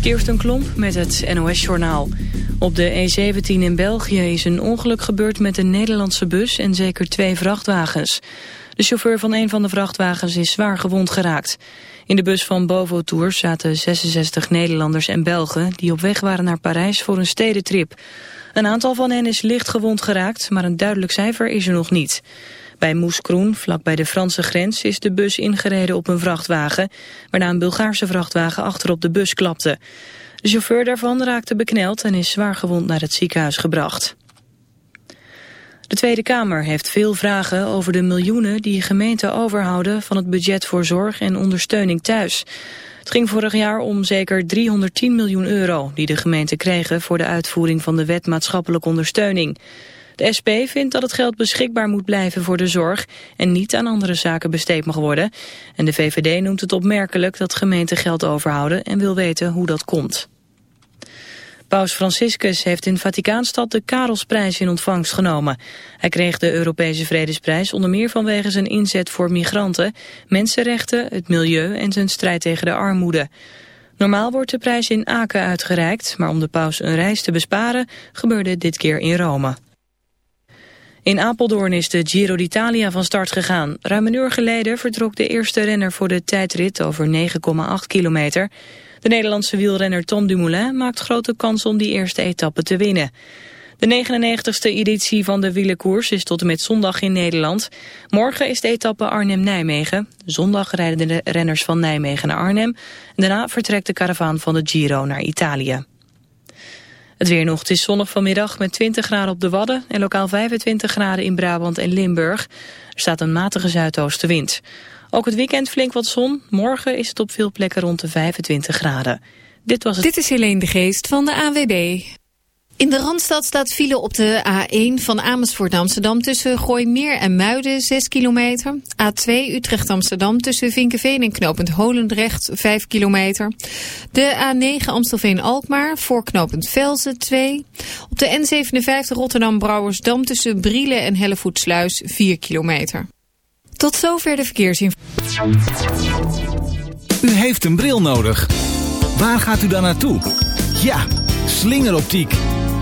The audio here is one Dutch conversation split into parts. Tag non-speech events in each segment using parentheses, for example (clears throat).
Kirsten Klomp met het NOS-journaal. Op de E17 in België is een ongeluk gebeurd met een Nederlandse bus en zeker twee vrachtwagens. De chauffeur van een van de vrachtwagens is zwaar gewond geraakt. In de bus van Bovo Tours zaten 66 Nederlanders en Belgen... die op weg waren naar Parijs voor een stedentrip. Een aantal van hen is licht gewond geraakt, maar een duidelijk cijfer is er nog niet. Bij Moeskroen, vlakbij de Franse grens, is de bus ingereden op een vrachtwagen... waarna een Bulgaarse vrachtwagen achterop de bus klapte. De chauffeur daarvan raakte bekneld en is zwaar gewond naar het ziekenhuis gebracht. De Tweede Kamer heeft veel vragen over de miljoenen die gemeenten overhouden van het budget voor zorg en ondersteuning thuis. Het ging vorig jaar om zeker 310 miljoen euro die de gemeenten kregen voor de uitvoering van de wet maatschappelijke ondersteuning. De SP vindt dat het geld beschikbaar moet blijven voor de zorg en niet aan andere zaken besteed mag worden. En de VVD noemt het opmerkelijk dat gemeenten geld overhouden en wil weten hoe dat komt. Paus Franciscus heeft in Vaticaanstad de Karelsprijs in ontvangst genomen. Hij kreeg de Europese Vredesprijs onder meer vanwege zijn inzet voor migranten, mensenrechten, het milieu en zijn strijd tegen de armoede. Normaal wordt de prijs in Aken uitgereikt, maar om de paus een reis te besparen gebeurde dit keer in Rome. In Apeldoorn is de Giro d'Italia van start gegaan. Ruim een uur geleden vertrok de eerste renner voor de tijdrit over 9,8 kilometer. De Nederlandse wielrenner Tom Dumoulin maakt grote kans om die eerste etappe te winnen. De 99ste editie van de wielenkoers is tot en met zondag in Nederland. Morgen is de etappe Arnhem-Nijmegen. Zondag rijden de renners van Nijmegen naar Arnhem. Daarna vertrekt de karavaan van de Giro naar Italië. Het weer nog. Is zonnig vanmiddag met 20 graden op de Wadden en lokaal 25 graden in Brabant en Limburg. Er staat een matige zuidoostenwind. Ook het weekend flink wat zon. Morgen is het op veel plekken rond de 25 graden. Dit was het. Dit is Helene de Geest van de AWB. In de Randstad staat file op de A1 van Amersfoort Amsterdam tussen Gooimeer en Muiden 6 kilometer. A2 Utrecht Amsterdam tussen Vinkenveen en knooppunt Holendrecht 5 kilometer. De A9 Amstelveen Alkmaar voor knooppunt Velzen 2. Op de N57 Rotterdam Brouwersdam tussen Brielen en Hellevoetsluis 4 kilometer. Tot zover de verkeersinformatie. U heeft een bril nodig. Waar gaat u dan naartoe? Ja, slingeroptiek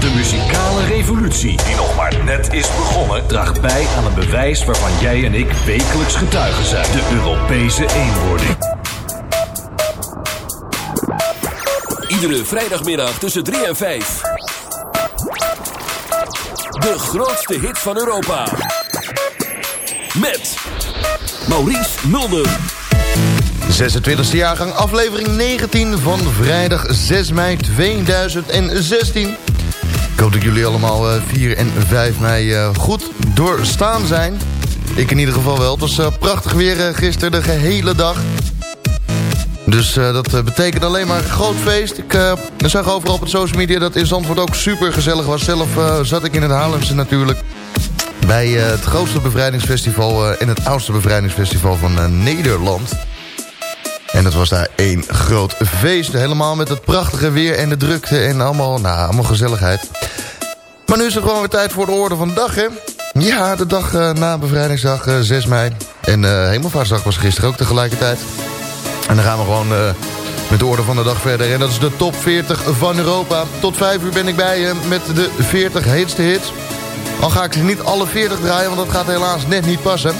De muzikale revolutie, die nog maar net is begonnen, draagt bij aan een bewijs waarvan jij en ik wekelijks getuigen zijn: de Europese eenwording. Iedere vrijdagmiddag tussen 3 en 5. De grootste hit van Europa. Met Maurice Mulder. 26e jaargang, aflevering 19 van vrijdag 6 mei 2016. Ik hoop dat jullie allemaal eh, 4 en 5 mei eh, goed doorstaan zijn. Ik in ieder geval wel. Het was eh, prachtig weer eh, gisteren de gehele dag. Dus eh, dat eh, betekent alleen maar een groot feest. Ik eh, zag overal op het social media dat in Zandvoort ook super gezellig was. Zelf eh, zat ik in het Haarlemse natuurlijk. Bij eh, het grootste bevrijdingsfestival eh, en het oudste bevrijdingsfestival van eh, Nederland. En het was daar één groot feest. Helemaal met het prachtige weer en de drukte en allemaal, nou, allemaal gezelligheid. Maar nu is het gewoon weer tijd voor de orde van de dag, hè? Ja, de dag eh, na bevrijdingsdag, eh, 6 mei. En eh Hemelvaartsdag was gisteren ook tegelijkertijd. En dan gaan we gewoon eh, met de orde van de dag verder. En dat is de top 40 van Europa. Tot 5 uur ben ik bij je met de 40 heetste hits. Al ga ik ze niet alle 40 draaien, want dat gaat helaas net niet passen.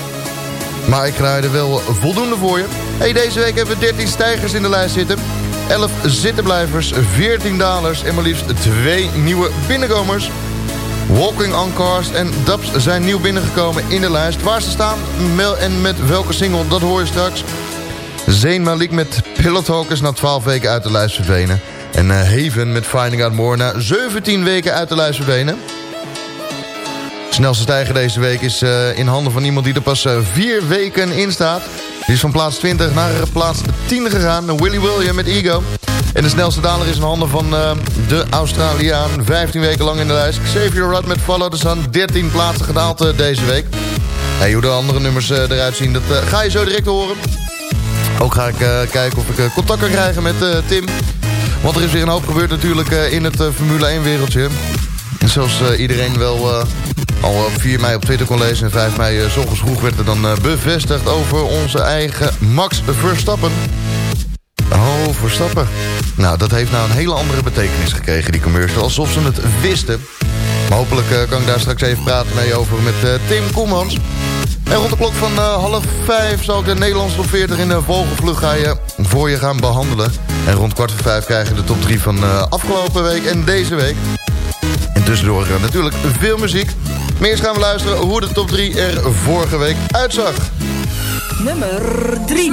Maar ik draai er wel voldoende voor je. Hey, deze week hebben we 13 stijgers in de lijst zitten. 11 zittenblijvers, 14 dalers en maar liefst 2 nieuwe binnenkomers. Walking on Cars en Dubs zijn nieuw binnengekomen in de lijst. Waar ze staan en met welke single, dat hoor je straks. Zayn Malik met Pillow Talk is na 12 weken uit de lijst verdwenen. En eh, Haven met Finding Out More na 17 weken uit de lijst verdwenen. Snelste stijger deze week is eh, in handen van iemand die er pas eh, vier weken in staat. Die is van plaats 20 naar plaats 10 gegaan. Willy William met Ego. En de snelste daler is in handen van eh, de Australiaan. 15 weken lang in de lijst. Xavier Rudd met Follow the Sun. 13 plaatsen gedaald eh, deze week. Hey, hoe de andere nummers eh, eruit zien, dat ga je zo direct horen. Ook ga ik kijken of ik contact kan krijgen met Tim. Want er is weer een hoop gebeurd natuurlijk in het Formule 1 wereldje. En zoals iedereen wel al op 4 mei op Twitter kon lezen... en 5 mei ochtends vroeg werd er dan bevestigd over onze eigen Max Verstappen. Verstappen. Nou, dat heeft nou een hele andere betekenis gekregen, die commercial. Alsof ze het wisten. Maar hopelijk eh, kan ik daar straks even praten mee over met eh, Tim Koemans. En rond de klok van eh, half vijf zal ik de Nederlandse top 40 in de vogelvlucht ga je, voor je gaan behandelen. En rond kwart voor vijf krijg je de top 3 van eh, afgelopen week en deze week. En tussendoor natuurlijk veel muziek. Maar eerst gaan we luisteren hoe de top 3 er vorige week uitzag. Nummer 3.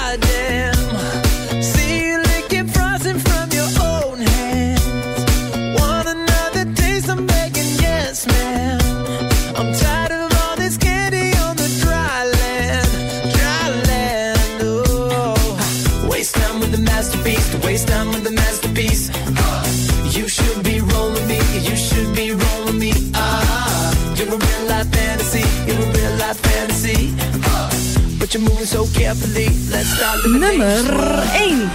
Nummer 1.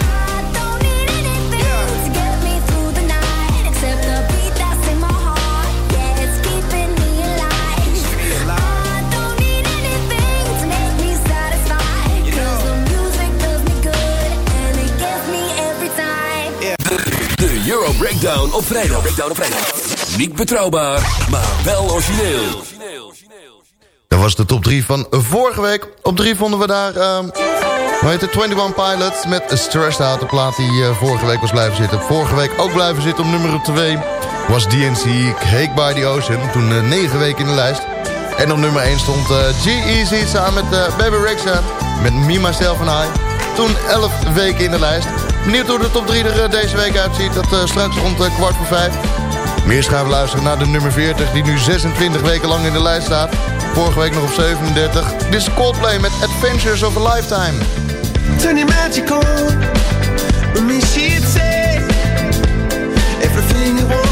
De Euro Breakdown op vrijdag. Breakdown op vrijdag. Niet betrouwbaar, maar wel origineel. Dat was de top 3 van vorige week. Op 3 vonden we daar... Ehm, hoe heet het? 21 Pilots met Stressed Out. De plaat die eh, vorige week was blijven zitten. Vorige week ook blijven zitten op nummer 2. Was DNC Cake by the Ocean. Toen eh, 9 weken in de lijst. En op nummer 1 stond eh, uh, G-Eazy samen met uh, Baby Rexha. Met Me, Myself en I. Toen 11 weken in de lijst. Benieuwd hoe de top 3 er deze week uitziet. Dat straks rond kwart voor 5. Eerst gaan we luisteren naar de nummer 40, die nu 26 weken lang in de lijst staat. Vorige week nog op 37. Dit is Coldplay met Adventures of a Lifetime. Turn your let me see it say, everything you.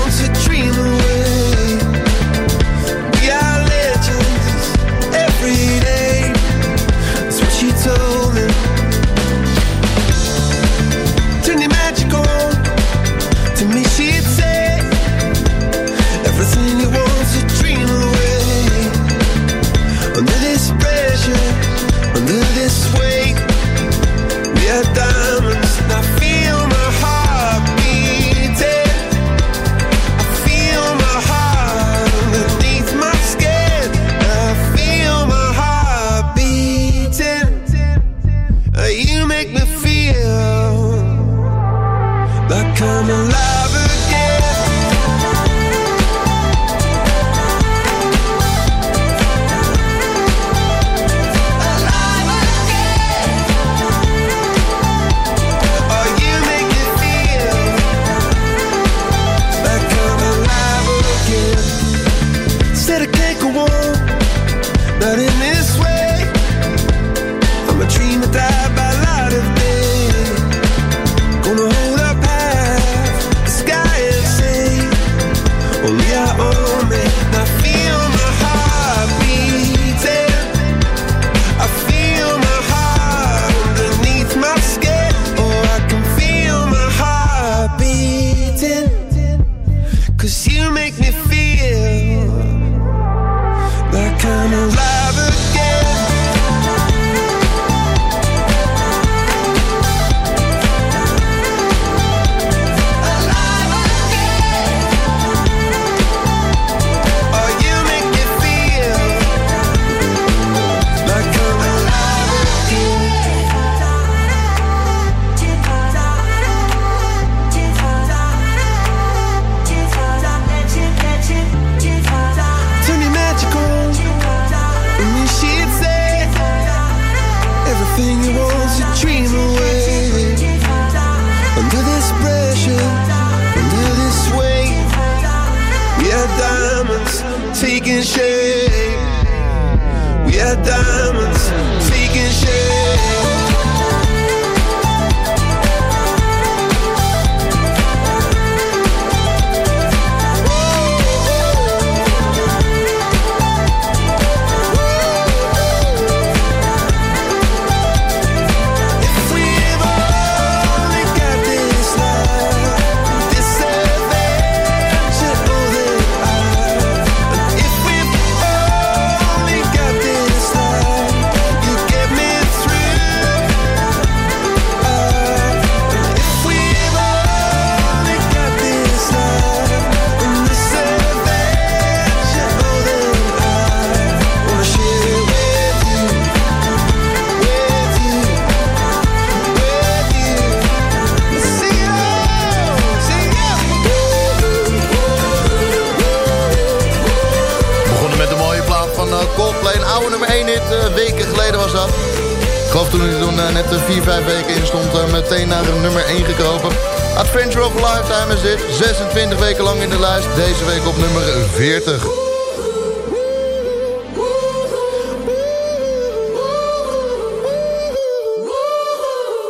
Deze week op nummer 40.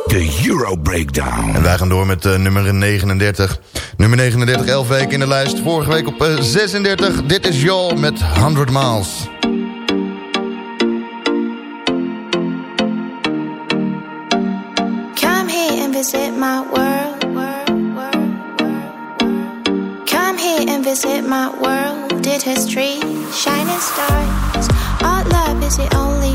De Euro Breakdown. En wij gaan door met eh, nummer 39. Nummer 39, 11 weken in de lijst. Vorige week op eh, 36. Dit is Jol met 100 Miles. history, shining stars. Our love is the only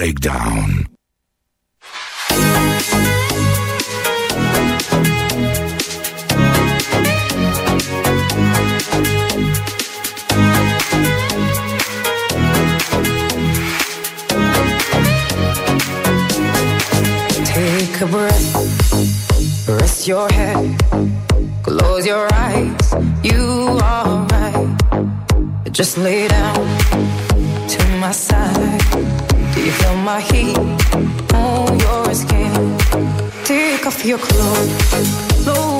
Breakdown. Your clothes,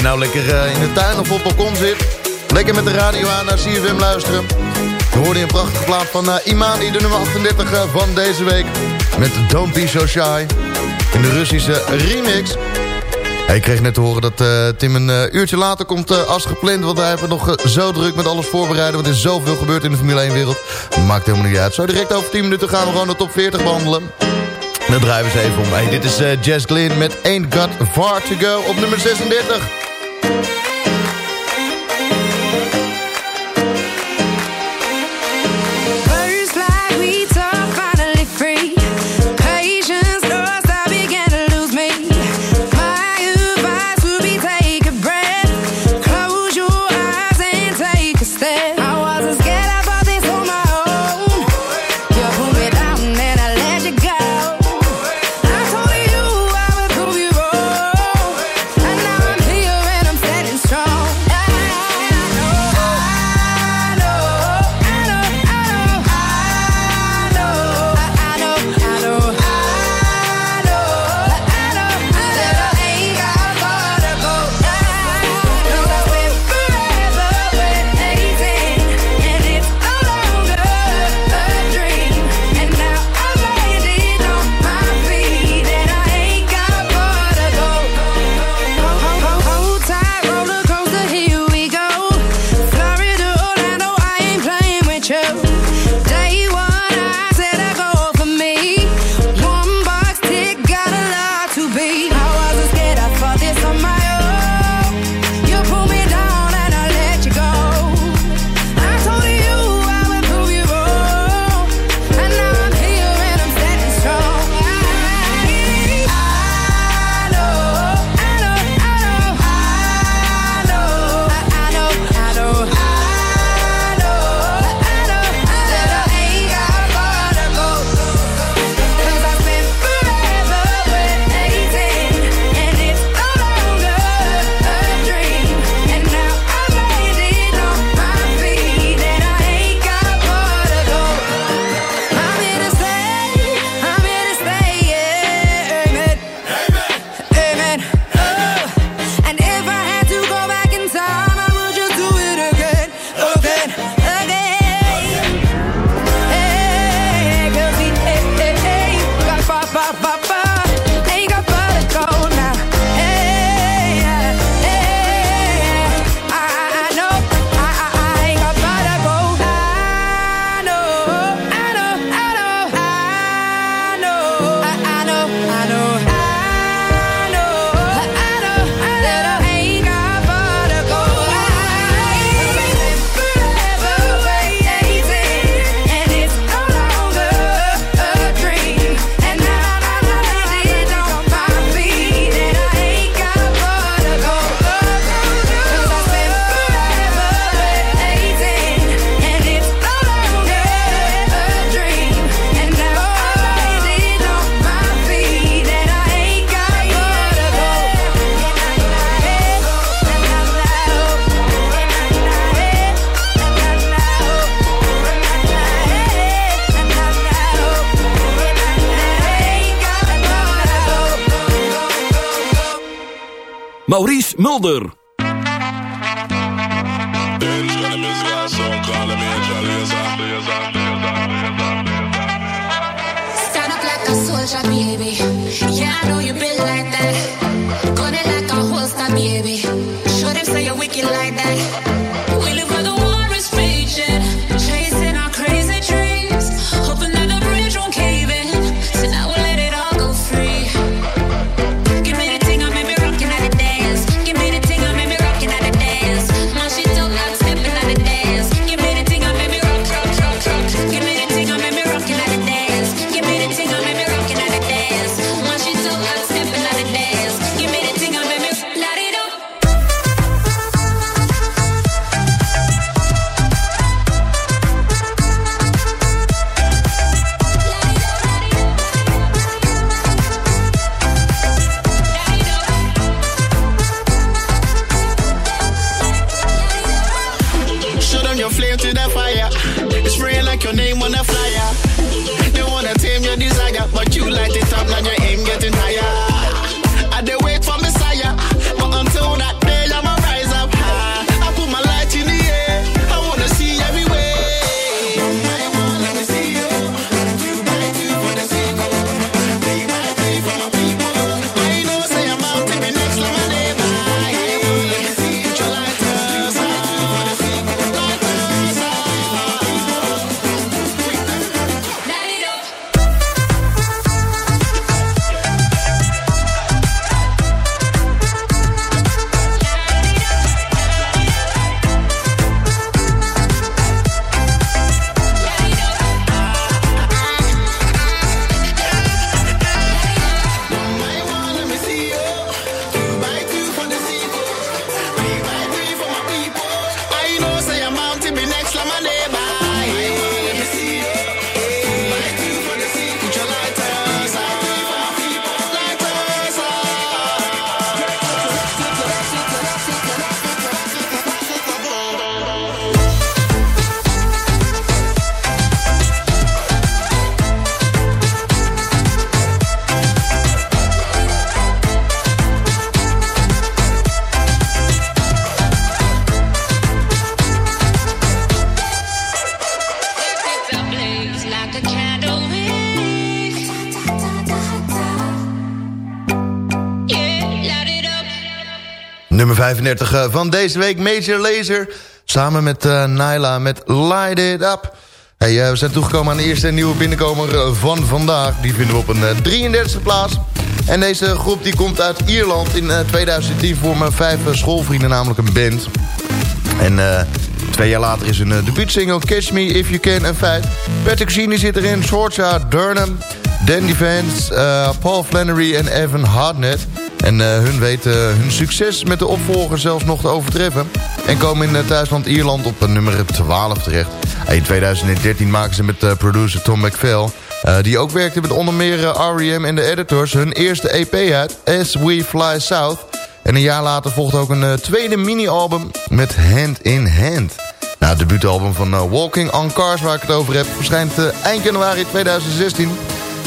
Je nou lekker eh, in de tuin of op het balkon zit. Lekker met de radio aan naar CFM luisteren. We hoorden een prachtige plaat van uh, Imani, de nummer 38 eh, van deze week. Met Don't Be So Shy. In de Russische remix. Ik kreeg net te horen dat Tim een uurtje later komt als gepland. Want hij heeft nog zo druk met alles voorbereiden. Want er is zoveel gebeurd in de Formule 1 wereld. Maakt helemaal niet uit. Zo direct over 10 minuten gaan we gewoon de top 40 behandelen. En dan draaien we eens even om. Hey, dit is Jazz Glynn met Ain't Got Far To Go op nummer 36. Mulder. Nummer 35 eh, van deze week, Major Laser. Samen met eh Nyla met Light It Up. Hey, eh, we zijn toegekomen aan de eerste nieuwe binnenkomer van vandaag. Die vinden we op een eh, 33e plaats. En deze groep die komt uit Ierland. In eh, 2010 vormen vijf eh, schoolvrienden namelijk een band. En twee jaar later is hun uh, debuutsingle Catch Me If You Can een feit. Patrick Genie zit erin, Georgia Durham, Dandy Vance, Paul Flannery en Evan Hartnett. En eh, hun weten hun succes met de opvolger zelfs nog te overtreffen. En komen in uh, thuisland Ierland op nummer 12 terecht. In 2013 maken ze met producer Tom McPhail... Die ook werkte met onder meer R.E.M. en de editors... hun eerste EP uit, As We Fly South... En een jaar later volgt ook een tweede mini-album met Hand in Hand. Nou, het debuutalbum van Walking on Cars, waar ik het over heb... verschijnt eind januari 2016.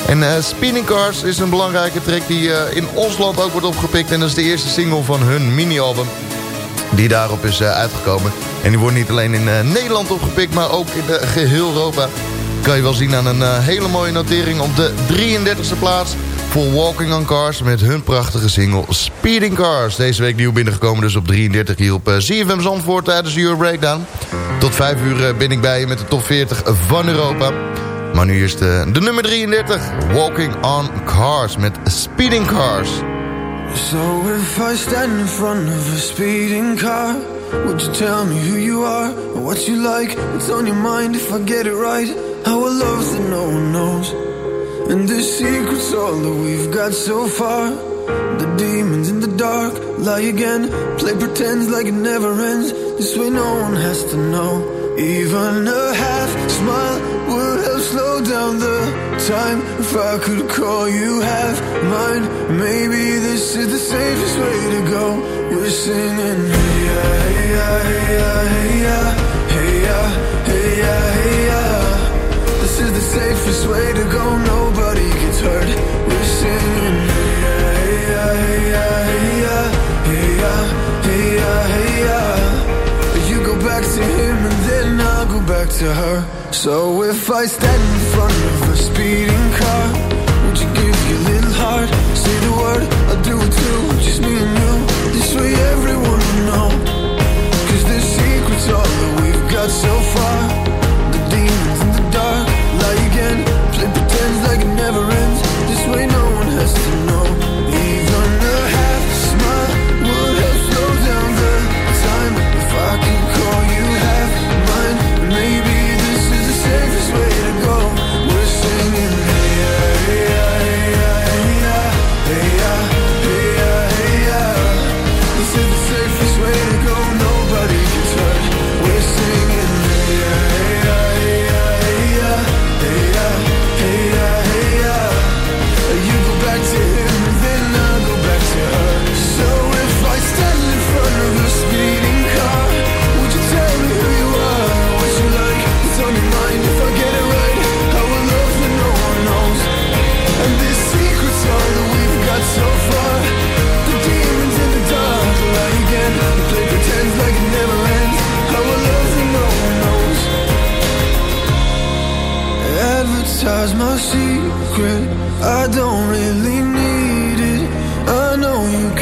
En Spinning Cars is een belangrijke track die in ons land ook wordt opgepikt. En dat is de eerste single van hun mini-album die daarop is uitgekomen. En die wordt niet alleen in Nederland opgepikt, maar ook in geheel Europa. Kan je wel zien aan een hele mooie notering op de 33e plaats voor Walking on Cars met hun prachtige single Speeding Cars. Deze week nieuw binnengekomen dus op 33 hier op ZFM Zandvoort tijdens de Euro Breakdown. Tot 5 uur ben ik bij je met de top 40 van Europa. Maar nu eerst uh, de nummer 33, Walking on Cars met Speeding Cars. So if I stand in front of a speeding car Would you tell me who you are, or what you like? What's on your mind if I get it right. Our love's that no one knows? And the secret's all that we've got so far. The demons in the dark lie again. Play pretends like it never ends. This way no one has to know. Even a half smile time if I could call you half mine. Maybe this is the safest way to go. We're singing, hey ya, hey ya, hey ya, hey ya, hey ya, hey ya, hey ya. This is the safest way to go. Nobody gets hurt. We're singing, hey ya, hey ya, hey ya, hey ya, hey ya, hey ya, hey ya. You go back to him her. So if I stand in front of a speeding car, would you give your little heart? Say the word, I'll do it too. Just me and you. This way everyone will know. Cause the secret's all that we've got so far.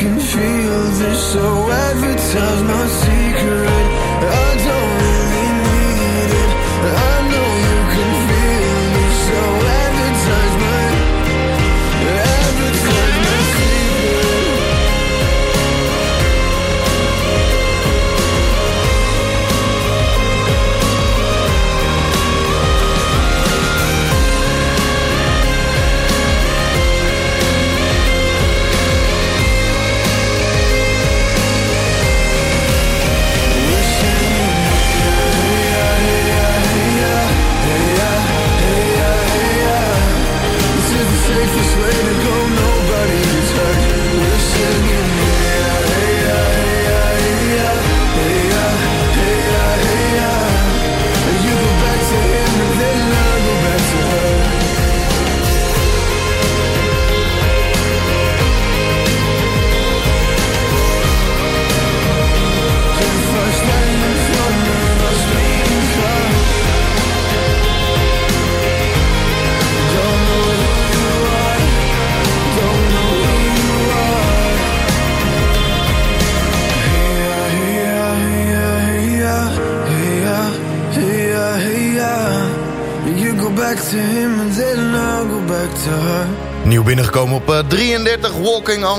Can feel this, so advertise my secret. I don't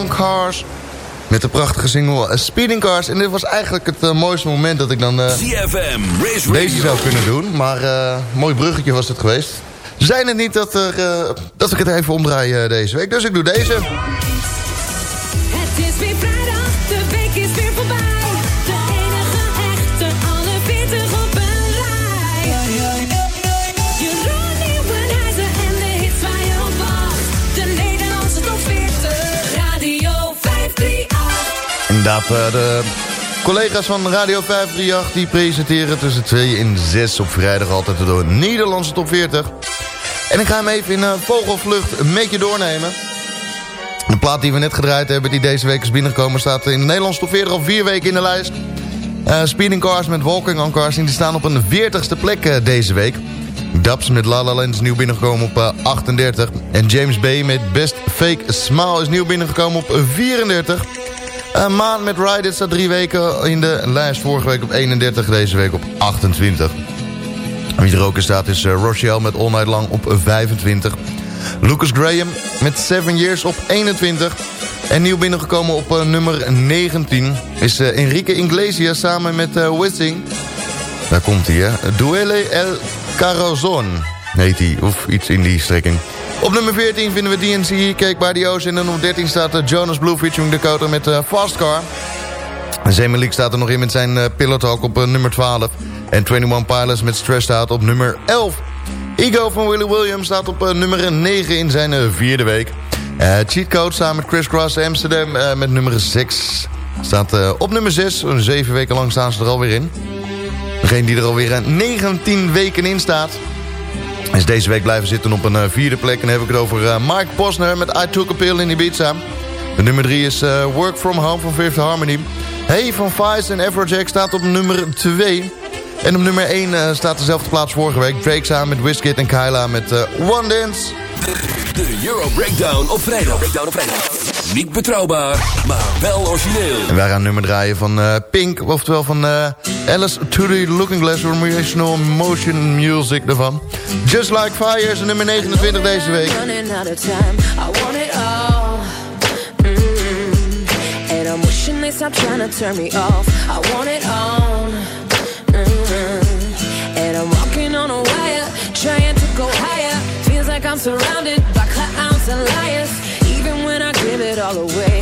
Cars. Met de prachtige single eh, Speeding Cars. En dit was eigenlijk het eh, mooiste moment dat ik dan eh, CFM, Race deze zou kunnen doen. Maar mooi bruggetje was het geweest. Zijn het niet dat, er, dat ik het even omdraai deze week. Dus ik doe deze. Inderdaad, eh, de collega's van Radio 538 die presenteren tussen 2 en 6 op vrijdag altijd de Nederlandse top 40. En ik ga hem even in eh, vogelvlucht met je doornemen. De plaat die we net gedraaid hebben, die deze week is binnengekomen... staat in de Nederlandse top 40 al vier weken in de lijst. Eh, Speeding Cars met Walking on Cars, die staan op een 40ste plek deze week. Dubs met La La Land is nieuw binnengekomen op eh, 38. En James Bay met Best Fake Smile is nieuw binnengekomen op 34. Uh, Maan met Ride It staat drie weken in de lijst. Vorige week op 31, deze week op 28. Wie er ook in staat is uh, Rochelle met All Night Long op 25. Lucas Graham met 7 Years op 21. En nieuw binnengekomen op uh, nummer 19 is uh, Enrique Iglesias samen met uh, Wissing. Daar komt hij, hè. Duele El Carazon heet hij, of iets in die strekking. Op nummer 14 vinden we DNC, Cake by the Ocean. En op 13 staat uh, Jonas Blue featuring Dakota met uh, Fast Car. Zemeliek staat er nog in met zijn Pillow Talk op nummer 12. En 21 Pilots met Stressed Out op nummer 11. Ego van Willie Williams staat op nummer 9 in zijn vierde week. Cheat Code samen met Chris Cross Amsterdam met nummer 6. Staat op nummer 6. Zeven weken lang staan ze er alweer in. Degene die er alweer 19 weken in staat... Is deze week blijven zitten op een eh, vierde plek. En dan heb ik het over eh, Mark Posner met I Took a Pill in Ibiza. De nummer 3 is eh, Work From Home van Fifth Harmony. Hey van Vice en Everjack staat op nummer 2. En op nummer 1 staat dezelfde plaats vorige week. Drake samen met Wizkid en Kyla met One Dance. De, Euro Breakdown op vrijdag. Breakdown op vrijdag. Niet betrouwbaar, maar wel origineel. En wij gaan nummer draaien van uh, Pink, oftewel van uh, Alice to the Looking Glass Recreational Motion Music ervan. Just Like Fire is nummer 29 deze week. Mm-hmm. Stop trying to turn me off. I want it on. Mm -hmm. And I'm walking on a wire, trying to go higher. Feels like I'm surrounded by clowns and liars. give it all away.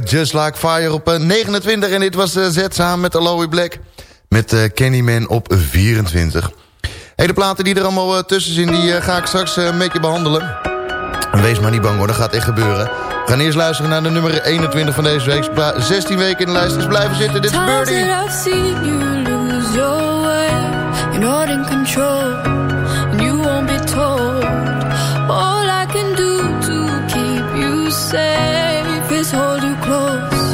Just Like Fire op uh, 29. En dit was uh, Z samen met Aloe Black. Met uh, Candyman op 24. Hey, de platen die er allemaal tussen zijn, die ga ik straks uh, met je behandelen. En wees maar niet bang hoor, dat gaat echt gebeuren. We gaan eerst luisteren naar de nummer 21 van deze week. 16 weken in de lijst is blijven zitten. Dit is Birdie. I've seen you lose your way. You're not in control. And you won't be told. All I can do to keep you safe is hold you close.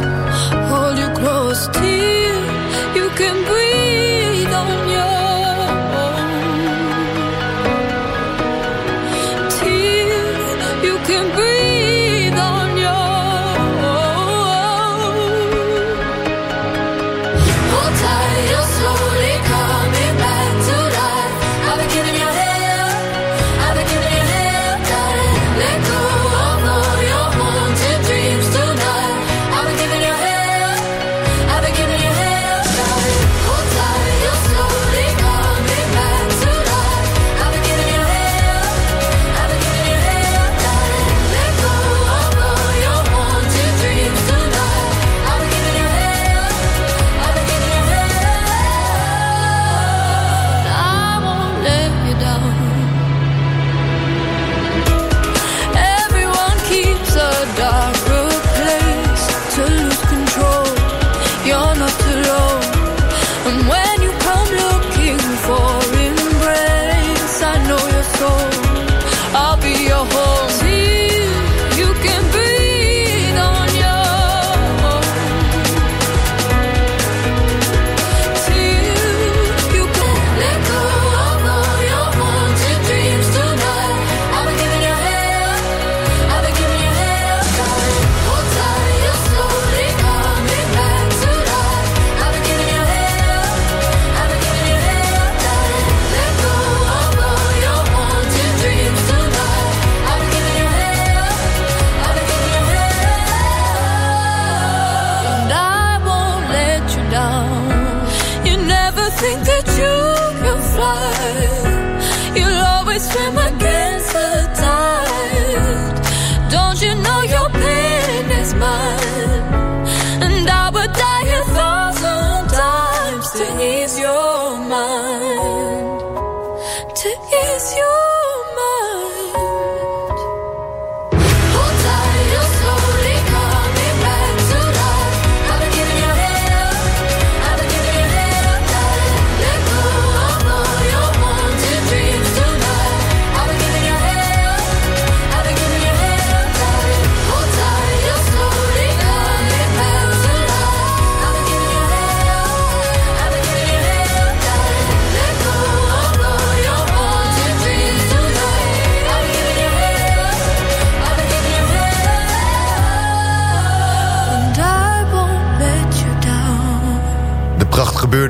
Hold you close till you can breathe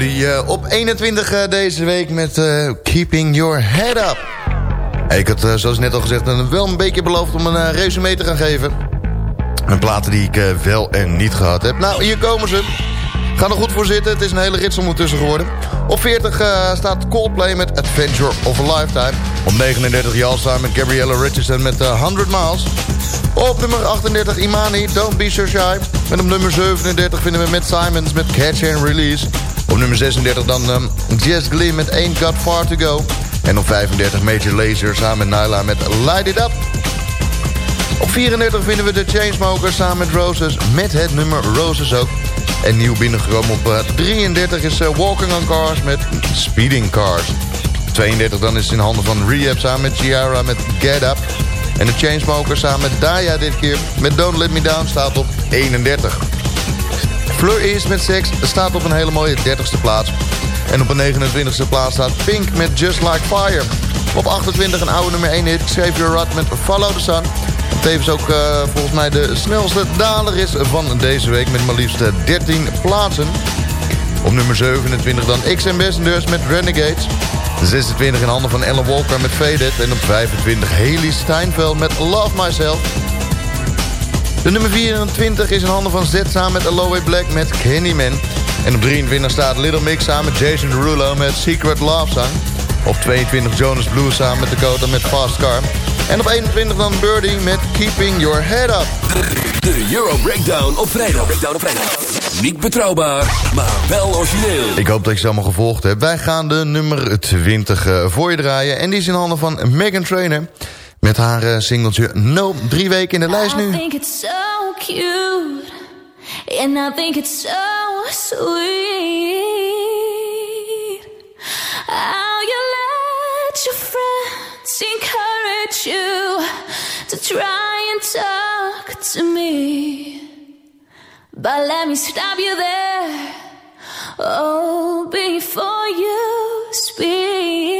uh, op 21 uh, deze week met uh, Keeping Your Head Up. Ik had, zoals net al gezegd, wel een beetje beloofd om een resume te gaan geven. Een platen die ik wel en niet gehad heb. Nou, hier komen ze. Ga er goed voor zitten. Het is een hele rits ondertussen geworden. Op 40 staat Coldplay met Adventure of a Lifetime. Op 39 Jalsa met Gabriella Richardson met 100 Miles. Op nummer 38 Imani, Don't Be So Shy. En op nummer 37 vinden we Matt Simons met Catch and Release. Op nummer 36 dan um, Jess Glynn met Ain't Got Far To Go. En op 35 Major Lazer samen met Nyla met Light It Up. Op 34 vinden we de Chainsmokers samen met Roses met het nummer Roses ook. En nieuw binnengekomen op uh, 33 is uh, Walking on Cars met Speeding Cars. 32 dan is het in handen van Rehab samen met Ciara met Get Up. En de Chainsmokers samen met Daya dit keer met Don't Let Me Down staat op 31. Fleur is met Sex staat op een hele mooie 30ste plaats. En op een 29ste plaats staat Pink met Just Like Fire. Op 28 een oude nummer 1 hit, Xavier Rudd met Follow the Sun. Tevens ook uh, volgens mij de snelste daler is van deze week met maar liefst 13 plaatsen. Op nummer 27 dan X Ambassadors met Renegades. 26 in handen van Ellen Walker met Faded. En op 25 Haley Steinfeld met Love Myself. De nummer 24 is in handen van Z samen met Aloe Black met Candyman. En op 23 staat Little Mix samen met Jason Derulo met Secret Love Song. Op 22 Jonas Blue samen met Dakota met Fast Car. En op 21 dan Birdie met Keeping Your Head Up. De Euro Breakdown op vrijdag. Breakdown op vrijdag. Niet betrouwbaar, maar wel origineel. Ik hoop dat je ze allemaal gevolgd hebt. Wij gaan de nummer 20 uh, voor je draaien. En die is in handen van Megan Trainer. Met haar uh, singeltje No. Drie weken in de lijst nu. I think it's so cute. And I think it's so sweet. How you let your friends encourage you to try and talk to me. But let me stop you there. Oh, before you speak.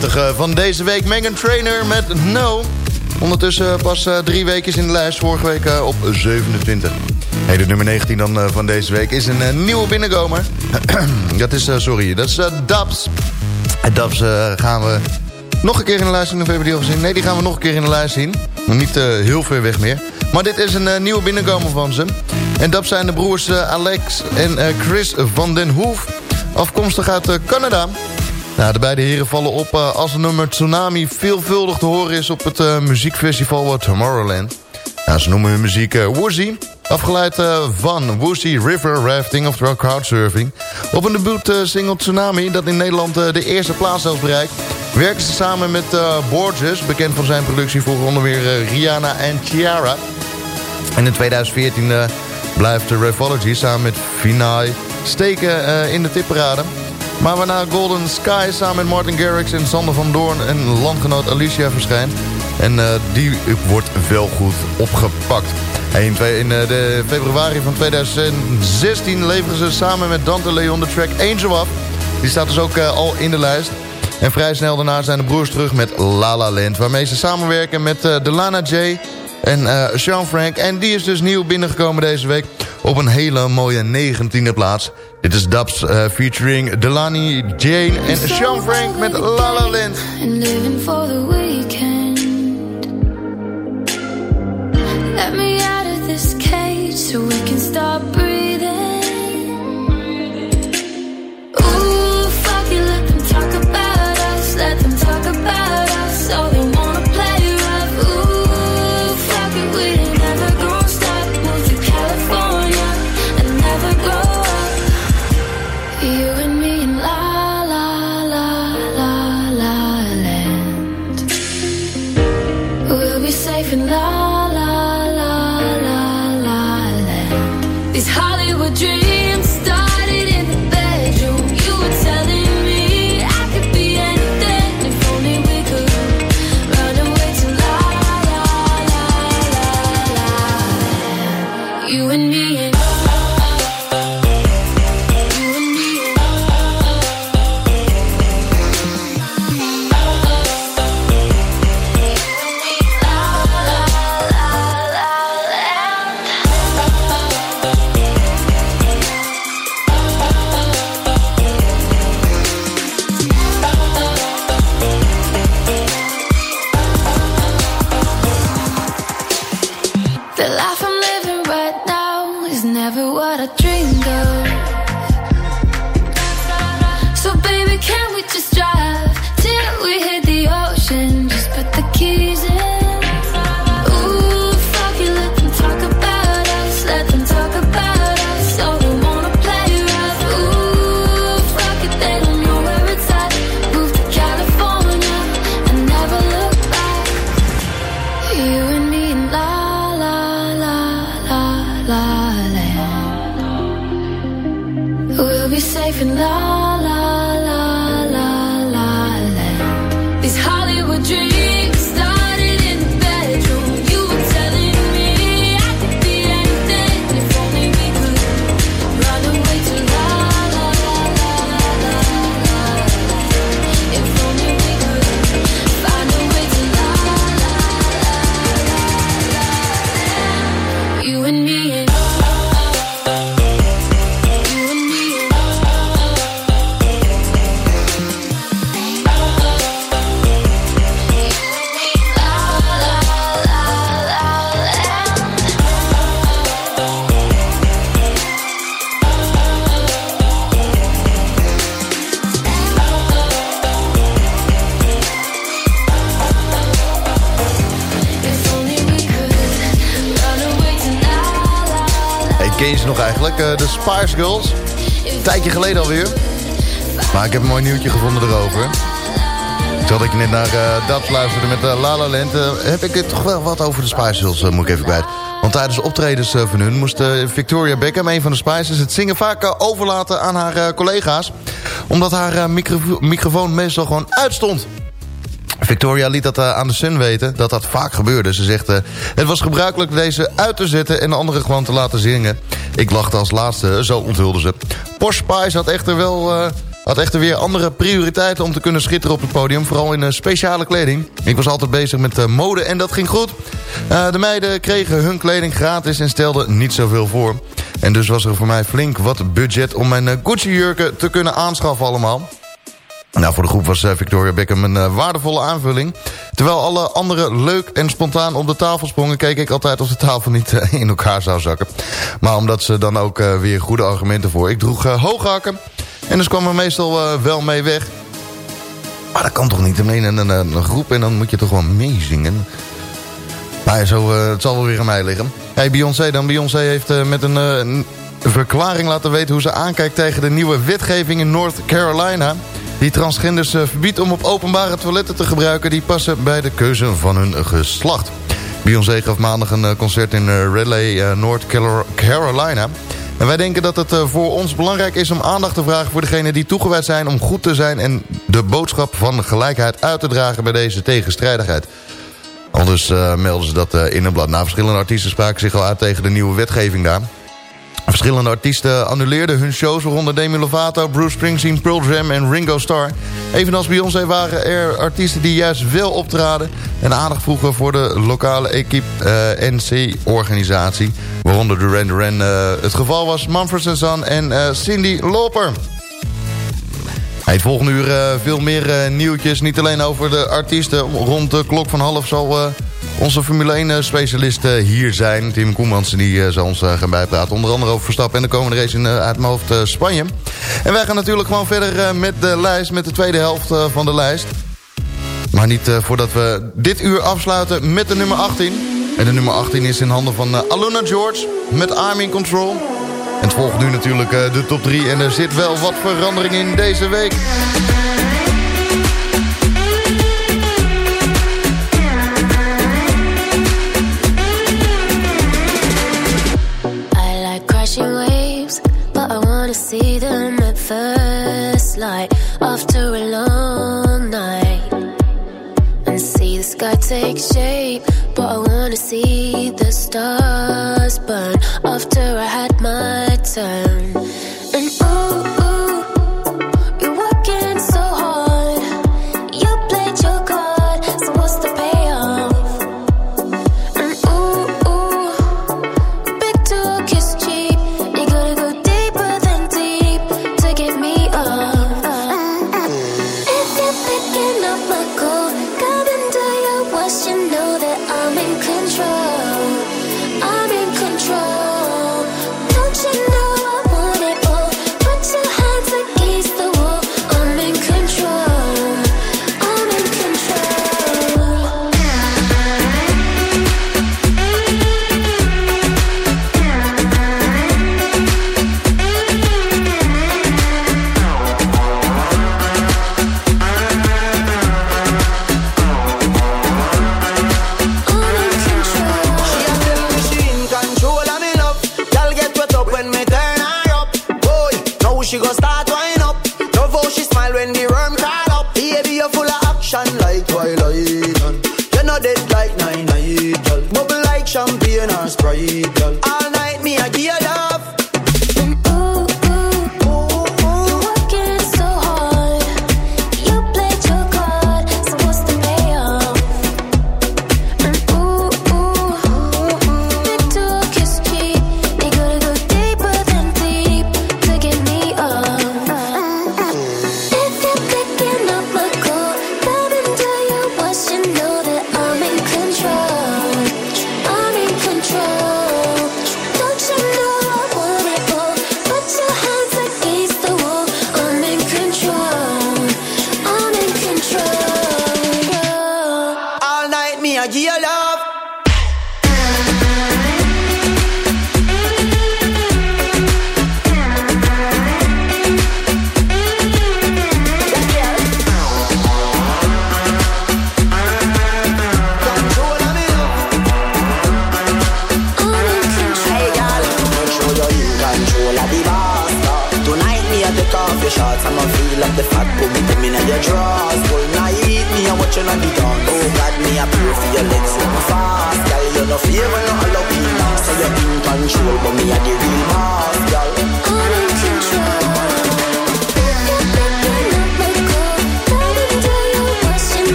20 uh, van deze week. Megan Trainer met No. Ondertussen pas uh, drie weken in de lijst. Vorige week op 27. Hey, de nummer 19 dan van deze week is een nieuwe binnenkomer. (clears throat) dat is, sorry, dat is Dubs. En Dubs gaan we nog een keer in de lijst zien. Of hebben die al gezien? Nee, die gaan we nog een keer in de lijst zien. Niet heel ver weg meer. Maar dit is een nieuwe binnenkomer van ze. En Dubs zijn de broers Alex en Chris van den Hoef. Afkomstig uit Canada. Nou, de beide heren vallen op uh, als het nummer Tsunami veelvuldig te horen is op het uh, muziekfestival Tomorrowland. Nou, ze noemen hun muziek uh, Woozy, afgeleid van Woozy River Rafting, oftewel crowdsurfing. Op een debuut single Tsunami, dat in Nederland de eerste plaats zelfs bereikt, werken ze samen met Borges, bekend van zijn productie voor onder meer Rihanna en Ciara. En in 2014 blijft de Refology samen met Finai steken eh, in de tipparade. Maar waarna Golden Sky samen met Martin Garrix en Sander van Doorn en landgenoot Alicia verschijnt. En uh, die wordt wel goed opgepakt. In, in uh, de februari van 2016 leveren ze samen met Dante Leon de track Angel af. Die staat dus ook uh, al in de lijst. En vrij snel daarna zijn de broers terug met La La Land... waarmee ze samenwerken met Delana J en Sean Frank. En die is dus nieuw binnengekomen deze week op een hele mooie 19e plaats. Dit is Dubs uh, featuring Delani Jane en Sean Frank met La La Let me out of this cage so we can Spice Girls. Een tijdje geleden alweer. Maar ik heb een mooi nieuwtje gevonden erover. Terwijl ik net naar uh, Dabs luisterde met uh, La La eh, heb ik het toch wel wat over de Spice Girls, moet ik even kwijt. Want tijdens de optredens van hun moest Victoria Beckham... een van de Spices, het zingen vaak overlaten aan haar collega's. Omdat haar micro- microfoon meestal gewoon uitstond. Victoria liet dat aan de Sun weten, dat dat vaak gebeurde. Ze zegt, het was gebruikelijk deze uit te zetten en de anderen gewoon te laten zingen. Ik lachte als laatste, zo onthulde ze. Posh Spice had echter wel... eh, had echter weer andere prioriteiten om te kunnen schitteren op het podium. Vooral in eh, speciale kleding. Ik was altijd bezig met eh, mode en dat ging goed. De meiden kregen hun kleding gratis en stelden niet zoveel voor. En dus was er voor mij flink wat budget om mijn Gucci-jurken te kunnen aanschaffen allemaal. Nou, voor de groep was eh, Victoria Beckham een eh, waardevolle aanvulling. Terwijl alle anderen leuk en spontaan op de tafel sprongen... keek ik altijd of de tafel niet eh, in elkaar zou zakken. Maar omdat ze dan ook weer goede argumenten voor. Ik droeg hoge hakken en dus kwam er meestal wel mee weg. Maar dat kan toch niet? Alleen een, een, een groep en dan moet je toch wel meezingen. Maar zo, het zal wel weer aan mij liggen. Hey, Beyoncé dan. Beyoncé heeft met een verklaring laten weten... hoe ze aankijkt tegen de nieuwe wetgeving in North Carolina... die transgenders eh, verbiedt om op openbare toiletten te gebruiken... die passen bij de keuze van hun geslacht. Beyoncé gaf maandag een concert in Raleigh, North Carolina. En wij denken dat het voor ons belangrijk is om aandacht te vragen... voor degenen die toegewijd zijn om goed te zijn... en de boodschap van gelijkheid uit te dragen bij deze tegenstrijdigheid. Anders melden ze dat in een blad. Nou, verschillende artiesten spraken zich al uit tegen de nieuwe wetgeving daar. Verschillende artiesten annuleerden hun shows... waaronder Demi Lovato, Bruce Springsteen, Pearl Jam en Ringo Starr. Evenals Beyoncé waren er artiesten die juist wel optraden... en aandacht vroegen voor de lokale equipe uh, NC-organisatie. Waaronder Duran Duran het geval was, Manfred Son en Cindy Lauper. Het volgende uur uh, veel meer uh, nieuwtjes. Niet alleen over de artiesten. Rond de klok van half zal uh, onze Formule 1-specialist hier zijn. Tim Koemans die zal ons gaan bijpraten. Onder andere over Verstappen en de komende race in, uit mijn hoofd Spanje. En wij gaan natuurlijk gewoon verder met de lijst. Met de tweede helft van de lijst. Maar niet voordat we dit uur afsluiten met de nummer 18. En de nummer 18 is in handen van Aluna George met Army Control. En het volgt nu natuurlijk de top 3. En er zit wel wat verandering in deze week. Take shape, but I wanna see the stars burn after I had my turn.